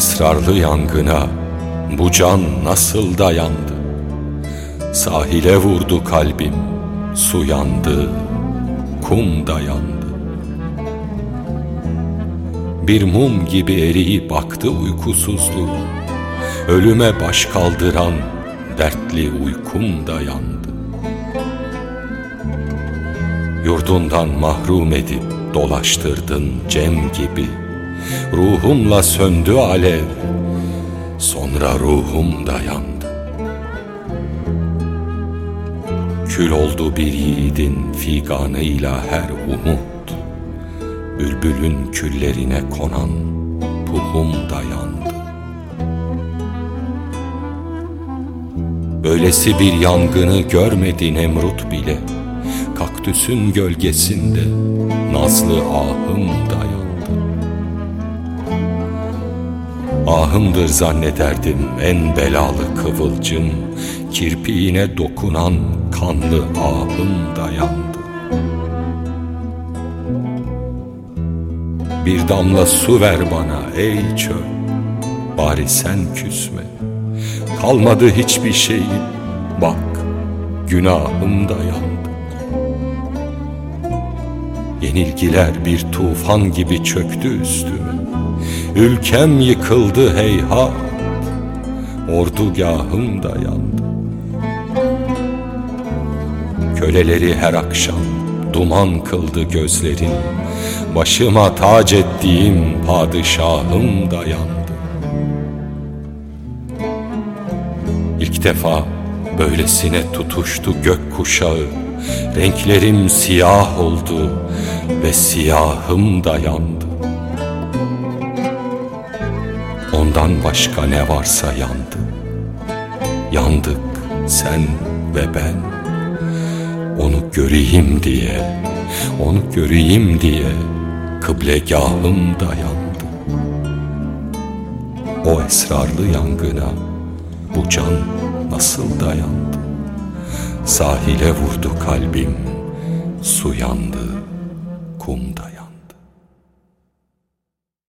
esrarlı yangına bu can nasıl dayandı? Sahile vurdu kalbim, su yandı, kum dayandı. Bir mum gibi eriyip baktı uykusuzluğu, ölüme baş kaldıran dertli uykum dayandı. Yurdundan mahrum edip dolaştırdın cem gibi, Ruhumla söndü alev, sonra ruhum dayandı. Kül oldu bir yiğidin figanıyla her umut, Bülbülün küllerine konan puhum dayandı. Böylesi bir yangını görmedi Nemrut bile, Kaktüsün gölgesinde nazlı ahım dayandı. Ahımdır zannederdim en belalı kıvılcım. Kirpiğine dokunan kanlı ahım dayandı. Bir damla su ver bana ey çöl Bari sen küsme. Kalmadı hiçbir şeyim Bak günahım dayandı. Yenilgiler bir tufan gibi çöktü üstüme Ülkem yıkıldı heyhat. Ordugahım dayandı Köleleri her akşam duman kıldı gözlerin. Başıma tac ettiğim padişahım dayandı İlk defa böylesine tutuştu gök kuşağı. Renklerim siyah oldu ve siyahım dayandı Ondan başka ne varsa yandı. Yandık sen ve ben. Onu göreyim diye Onu göreyim diye Kıblegahım dayandı O esrarlı yangına Bu can nasıl dayandı? Sahile vurdu kalbim Su yandı kum dayandı